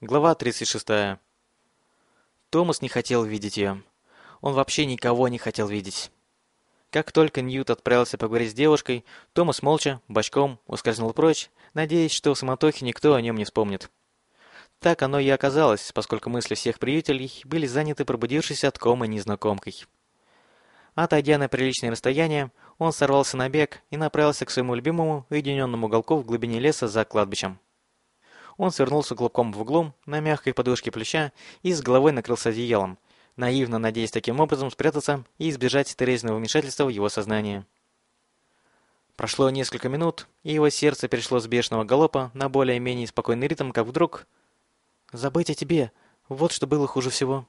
Глава 36. Томас не хотел видеть ее. Он вообще никого не хотел видеть. Как только Ньют отправился поговорить с девушкой, Томас молча, бочком, ускользнул прочь, надеясь, что в суматохе никто о нем не вспомнит. Так оно и оказалось, поскольку мысли всех приятелей были заняты пробудившейся от комы незнакомкой. Отойдя на приличное расстояние, он сорвался на бег и направился к своему любимому уединенному уголку в глубине леса за кладбищем. Он свернулся клубком в углу, на мягкой подушке плеча, и с головой накрылся одеялом, наивно надеясь таким образом спрятаться и избежать терезного вмешательства в его сознание. Прошло несколько минут, и его сердце перешло с бешеного галопа на более-менее спокойный ритм, как вдруг... «Забыть о тебе! Вот что было хуже всего!»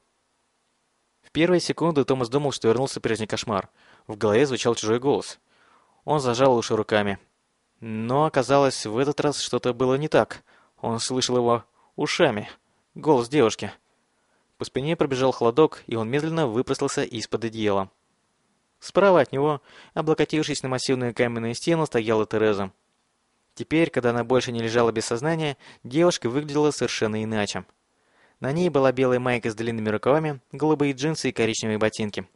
В первые секунды Томас думал, что вернулся прежний кошмар. В голове звучал чужой голос. Он зажал уши руками. Но оказалось, в этот раз что-то было не так — он слышал его ушами. Голос девушки. По спине пробежал холодок, и он медленно выпростался из-под одеяла. Справа от него, облокотившись на массивную каменную стену, стояла Тереза. Теперь, когда она больше не лежала без сознания, девушка выглядела совершенно иначе. На ней была белая майка с длинными рукавами, голубые джинсы и коричневые ботинки.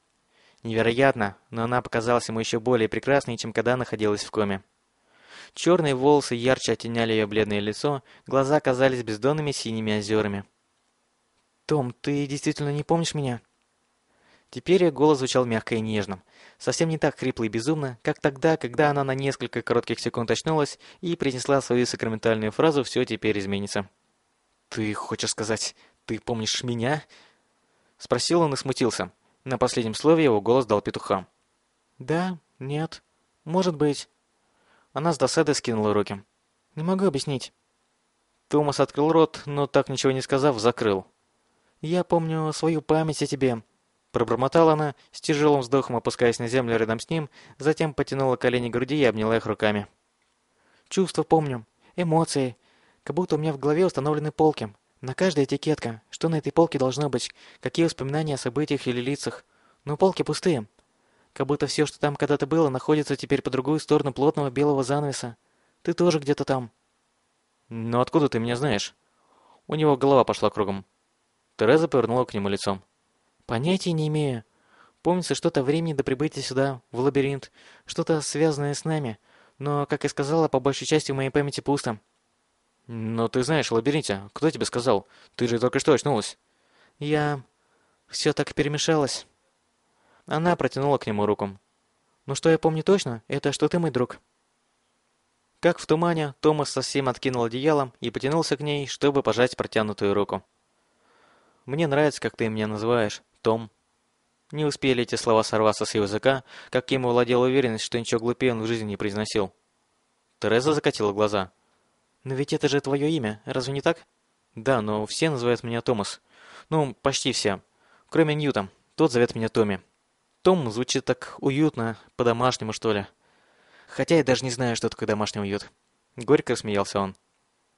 Невероятно, но она показалась ему еще более прекрасной, чем когда находилась в коме. Черные волосы ярче оттеняли ее бледное лицо, глаза казались бездонными синими озерами. «Том, ты действительно не помнишь меня?» Теперь ее голос звучал мягко и нежно. Совсем не так хрипло и безумно, как тогда, когда она на несколько коротких секунд очнулась и принесла свою сакраментальную фразу «все теперь изменится». «Ты хочешь сказать, ты помнишь меня?» Спросил он и смутился. На последнем слове его голос дал петуха. «Да, нет, может быть». Она с досадой скинула руки. «Не могу объяснить». Томас открыл рот, но так ничего не сказав, закрыл. «Я помню свою память о тебе», — пробормотала она, с тяжелым вздохом опускаясь на землю рядом с ним, затем потянула колени к груди и обняла их руками. «Чувства помню, эмоции, как будто у меня в голове установлены полки. На каждой этикетка, что на этой полке должно быть, какие воспоминания о событиях или лицах. Но полки пустые. Как будто все, что там когда-то было, находится теперь по другую сторону плотного белого занавеса. Ты тоже где-то там. Но откуда ты меня знаешь? У него голова пошла кругом. Тереза повернула к нему лицом. Понятия не имею. Помнится что-то времени до прибытия сюда, в лабиринт, что-то связанное с нами. Но, как я сказала, по большей части в моей памяти пусто. Но ты знаешь в лабиринте. Кто тебе сказал? Ты же только что очнулась. Я... Все так перемешалось. Она протянула к нему руку. «Ну что я помню точно, это что ты мой друг». Как в тумане, Томас совсем откинул одеяло и потянулся к ней, чтобы пожать протянутую руку. «Мне нравится, как ты меня называешь, Том». Не успели эти слова сорваться с его языка, как ему владела уверенность, что ничего глупее он в жизни не произносил. Тереза закатила глаза. «Но ведь это же твое имя, разве не так?» «Да, но все называют меня Томас. Ну, почти все. Кроме Ньюта. Тот зовет меня Томми. Том звучит так уютно, по-домашнему, что ли. Хотя я даже не знаю, что такое домашний уют. Горько смеялся он.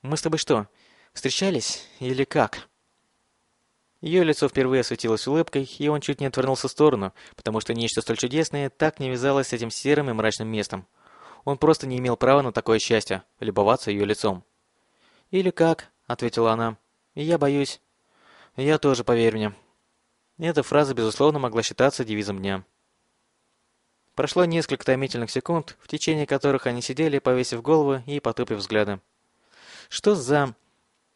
Мы с тобой что, встречались или как? Ее лицо впервые осветилось улыбкой, и он чуть не отвернулся в сторону, потому что нечто столь чудесное так не вязалось с этим серым и мрачным местом. Он просто не имел права на такое счастье – любоваться ее лицом. «Или как?» – ответила она. «Я боюсь». «Я тоже, поверь мне», эта фраза, безусловно, могла считаться девизом дня. Прошло несколько томительных секунд, в течение которых они сидели, повесив голову и потупив взгляды. «Что за...»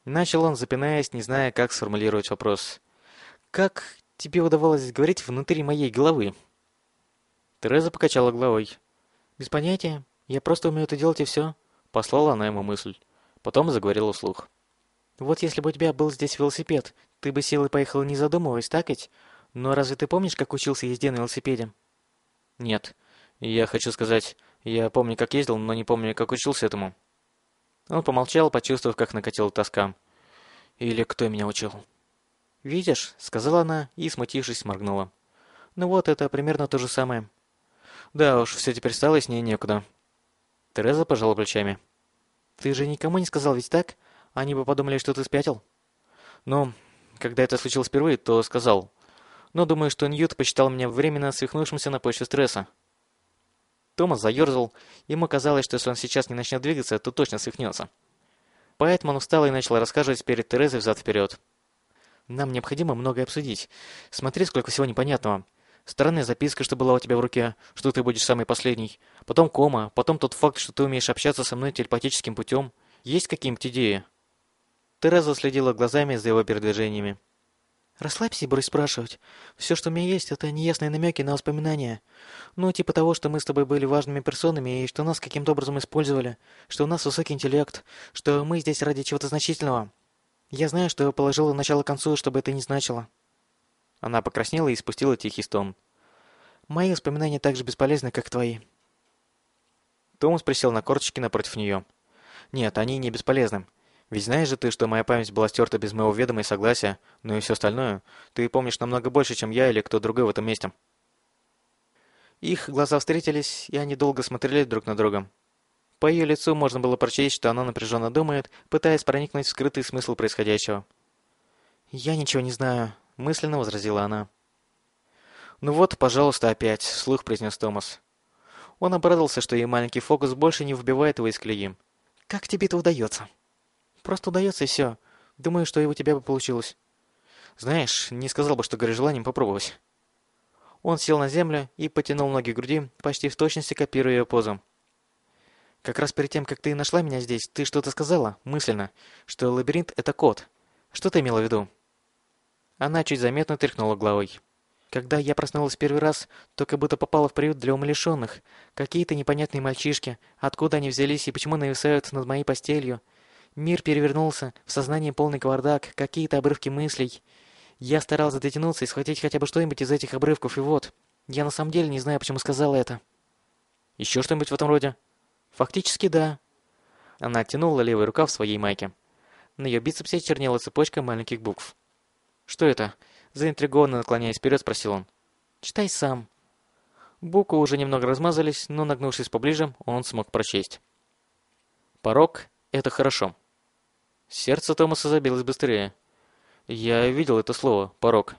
Начал он, запинаясь, не зная, как сформулировать вопрос. «Как тебе удавалось говорить внутри моей головы?» Тереза покачала головой. «Без понятия. Я просто умею это делать и все», — послала она ему мысль. Потом заговорила вслух. «Вот если бы у тебя был здесь велосипед, ты бы сел и поехал не задумываясь, так ведь? Но разве ты помнишь, как учился езде на велосипеде? Нет. Я хочу сказать, я помню, как ездил, но не помню, как учился этому. Он помолчал, почувствовав, как накатила тоска. Или кто меня учил? «Видишь», — сказала она и, смутившись, моргнула. «Ну вот, это примерно то же самое». «Да уж, все теперь стало с ней некуда». Тереза пожала плечами. «Ты же никому не сказал, ведь так? Они бы подумали, что ты спятил». «Ну, когда это случилось впервые, то сказал. Но думаю, что Ньют посчитал меня временно свихнувшимся на почве стресса. Томас заерзал. Ему казалось, что если он сейчас не начнет двигаться, то точно свихнется. Поэтому он встал и начал рассказывать перед Терезой взад-вперед. «Нам необходимо многое обсудить. Смотри, сколько всего непонятного. Странная записка, что была у тебя в руке, что ты будешь самый последний. Потом кома, потом тот факт, что ты умеешь общаться со мной телепатическим путем. Есть какие-нибудь идеи?» Тереза следила глазами за его передвижениями. «Расслабься и брось спрашивать. Все, что у меня есть, это неясные намеки на воспоминания. Ну, типа того, что мы с тобой были важными персонами и что нас каким-то образом использовали, что у нас высокий интеллект, что мы здесь ради чего-то значительного. Я знаю, что положила начало концу, чтобы это не значило». Она покраснела и спустила тихий стон. «Мои воспоминания так же бесполезны, как твои». Томас присел на корточки напротив нее. «Нет, они не бесполезны. Ведь знаешь же ты, что моя память была стерта без моего ведома и согласия, ну и все остальное. Ты помнишь намного больше, чем я или кто другой в этом месте. Их глаза встретились, и они долго смотрели друг на друга. По ее лицу можно было прочесть, что она напряженно думает, пытаясь проникнуть в скрытый смысл происходящего. «Я ничего не знаю», — мысленно возразила она. «Ну вот, пожалуйста, опять», — вслух произнес Томас. Он обрадовался, что ей маленький фокус больше не выбивает его из колеи. «Как тебе это удается?» Просто удается и все. Думаю, что и у тебя бы получилось. Знаешь, не сказал бы, что горю желанием попробовать. Он сел на землю и потянул ноги к груди, почти в точности копируя ее позу. Как раз перед тем, как ты нашла меня здесь, ты что-то сказала, мысленно, что лабиринт — это код. Что ты имела в виду? Она чуть заметно тряхнула головой. Когда я проснулась первый раз, то как будто попала в приют для умалишенных. Какие-то непонятные мальчишки, откуда они взялись и почему нависают над моей постелью — Мир перевернулся, в сознании полный кавардак, какие-то обрывки мыслей. Я старался дотянуться и схватить хотя бы что-нибудь из этих обрывков, и вот. Я на самом деле не знаю, почему сказала это. Еще что-нибудь в этом роде? Фактически, да. Она оттянула левый рукав своей майки. На ее бицепсе чернела цепочка маленьких букв. «Что это?» Заинтригованно наклоняясь вперед, спросил он. «Читай сам». Буквы уже немного размазались, но, нагнувшись поближе, он смог прочесть. «Порог — это хорошо. Сердце Томаса забилось быстрее. Я видел это слово «порог».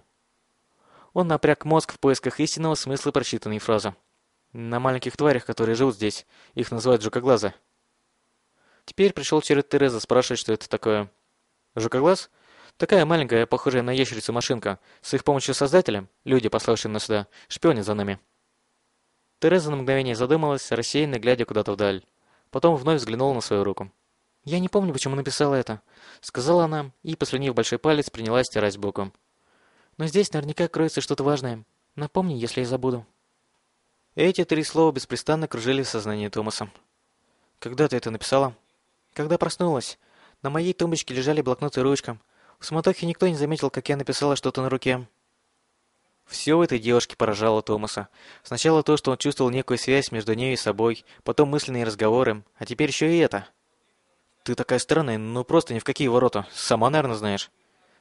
Он напряг мозг в поисках истинного смысла прочитанной фразы. На маленьких тварях, которые живут здесь, их называют жукоглазы. Теперь пришел черед Тереза спрашивать, что это такое. Жукоглаз? Такая маленькая, похожая на ящерицу машинка. С их помощью создателя, люди, пославшие нас сюда, шпионят за нами. Тереза на мгновение задумалась, рассеянно глядя куда-то вдаль. Потом вновь взглянула на свою руку. «Я не помню, почему написала это», — сказала она, и, послюнив большой палец, принялась стирать боком. «Но здесь наверняка кроется что-то важное. Напомни, если я забуду». Эти три слова беспрестанно кружили в сознании Томаса. «Когда ты это написала?» «Когда проснулась. На моей тумбочке лежали блокнот и ручка. В суматохе никто не заметил, как я написала что-то на руке». Все в этой девушке поражало Томаса. Сначала то, что он чувствовал некую связь между ней и собой, потом мысленные разговоры, а теперь еще и это — ты такая странная, ну просто ни в какие ворота. Сама, наверное, знаешь.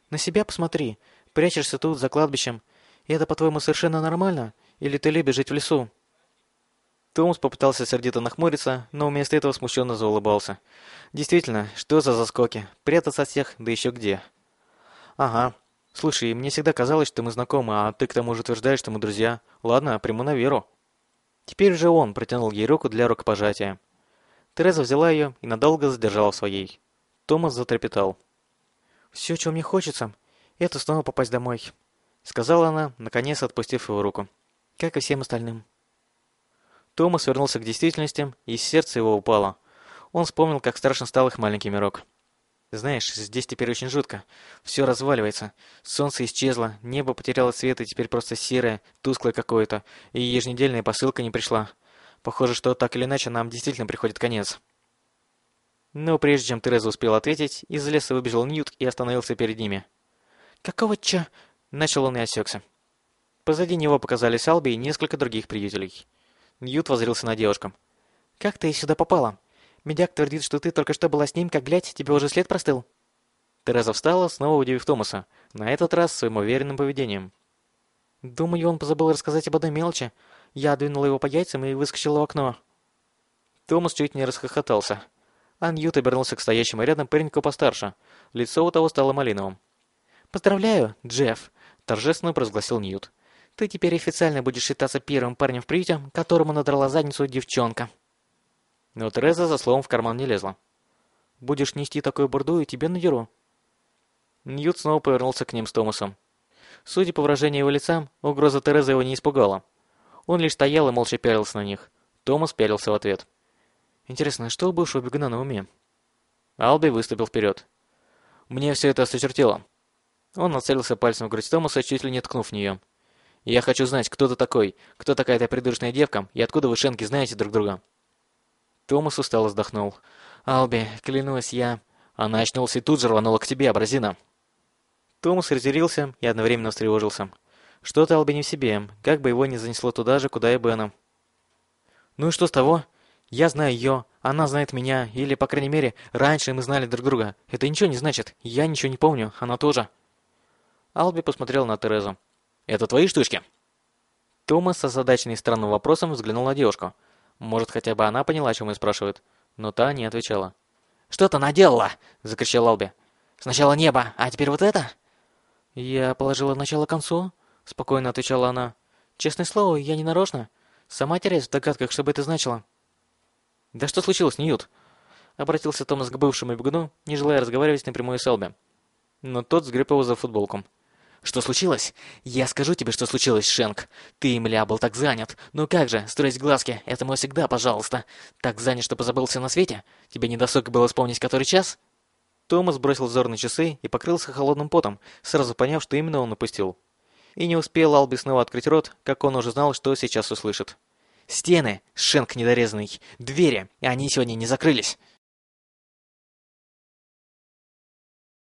На себя посмотри. Прячешься тут, за кладбищем. И это, по-твоему, совершенно нормально? Или ты любишь жить в лесу?» Томас попытался сердито нахмуриться, но вместо этого смущенно заулыбался. «Действительно, что за заскоки? Прятаться от всех, да еще где?» «Ага. Слушай, мне всегда казалось, что мы знакомы, а ты к тому же утверждаешь, что мы друзья. Ладно, приму на веру». Теперь же он протянул ей руку для рукопожатия. Тереза взяла ее и надолго задержала своей. Томас затрепетал. «Все, чего мне хочется, это снова попасть домой», — сказала она, наконец отпустив его руку. «Как и всем остальным». Томас вернулся к действительности, и сердце его упало. Он вспомнил, как страшно стал их маленький мирок. «Знаешь, здесь теперь очень жутко. Все разваливается. Солнце исчезло, небо потеряло цвет и теперь просто серое, тусклое какое-то, и еженедельная посылка не пришла. Похоже, что так или иначе нам действительно приходит конец. Но прежде чем Тереза успела ответить, из леса выбежал Ньют и остановился перед ними. «Какого ча...» — начал он и осекся. Позади него показались Алби и несколько других приятелей. Ньют возрился на девушку. «Как ты сюда попала? Медяк твердит, что ты только что была с ним, как глядь, тебе уже след простыл». Тереза встала, снова удивив Томаса, на этот раз своим уверенным поведением. «Думаю, он позабыл рассказать об одной мелочи, я двинула его по яйцам и выскочила в окно. Томас чуть не расхохотался. А обернулся к стоящему рядом пареньку постарше. Лицо у того стало малиновым. «Поздравляю, Джефф!» – торжественно провозгласил Ньют. «Ты теперь официально будешь считаться первым парнем в приюте, которому надрала задницу девчонка». Но Тереза за словом в карман не лезла. Будешь нести такую бурду, и тебе надеру». Ньют снова повернулся к ним с Томасом. Судя по выражению его лица, угроза Терезы его не испугала. Он лишь стоял и молча пялился на них. Томас пялился в ответ. «Интересно, что у бывшего бегуна на уме?» Алби выступил вперед. «Мне все это осточертело». Он нацелился пальцем в грудь Томаса, чуть ли не ткнув в нее. «Я хочу знать, кто ты такой, кто такая эта придурочная девка, и откуда вы, Шенки, знаете друг друга?» Томас устало вздохнул. «Алби, клянусь, я...» Она очнулась и тут же рванула к тебе, абразина. Томас разъярился и одновременно встревожился. Что-то Алби не в себе, как бы его ни занесло туда же, куда и Бена. «Ну и что с того? Я знаю ее, она знает меня, или, по крайней мере, раньше мы знали друг друга. Это ничего не значит, я ничего не помню, она тоже». Алби посмотрел на Терезу. «Это твои штучки?» Томас, озадаченный странным вопросом, взглянул на девушку. Может, хотя бы она поняла, о чем ее спрашивают. Но та не отвечала. «Что ты наделала?» — закричал Алби. «Сначала небо, а теперь вот это?» «Я положила начало к концу», — спокойно отвечала она. «Честное слово, я не нарочно. Сама теряюсь в догадках, что бы это значило». «Да что случилось, Ньют?» — обратился Томас к бывшему бегуну, не желая разговаривать напрямую с Алби. Но тот сгреб его за футболку. «Что случилось? Я скажу тебе, что случилось, Шенк. Ты, мля, был так занят. Ну как же, строить глазки, это мой всегда, пожалуйста. Так занят, что позабылся на свете? Тебе не досуг было вспомнить, который час?» Томас бросил взор на часы и покрылся холодным потом, сразу поняв, что именно он упустил. И не успел Алби снова открыть рот, как он уже знал, что сейчас услышит. «Стены! Шенк недорезанный! Двери! Они сегодня не закрылись!»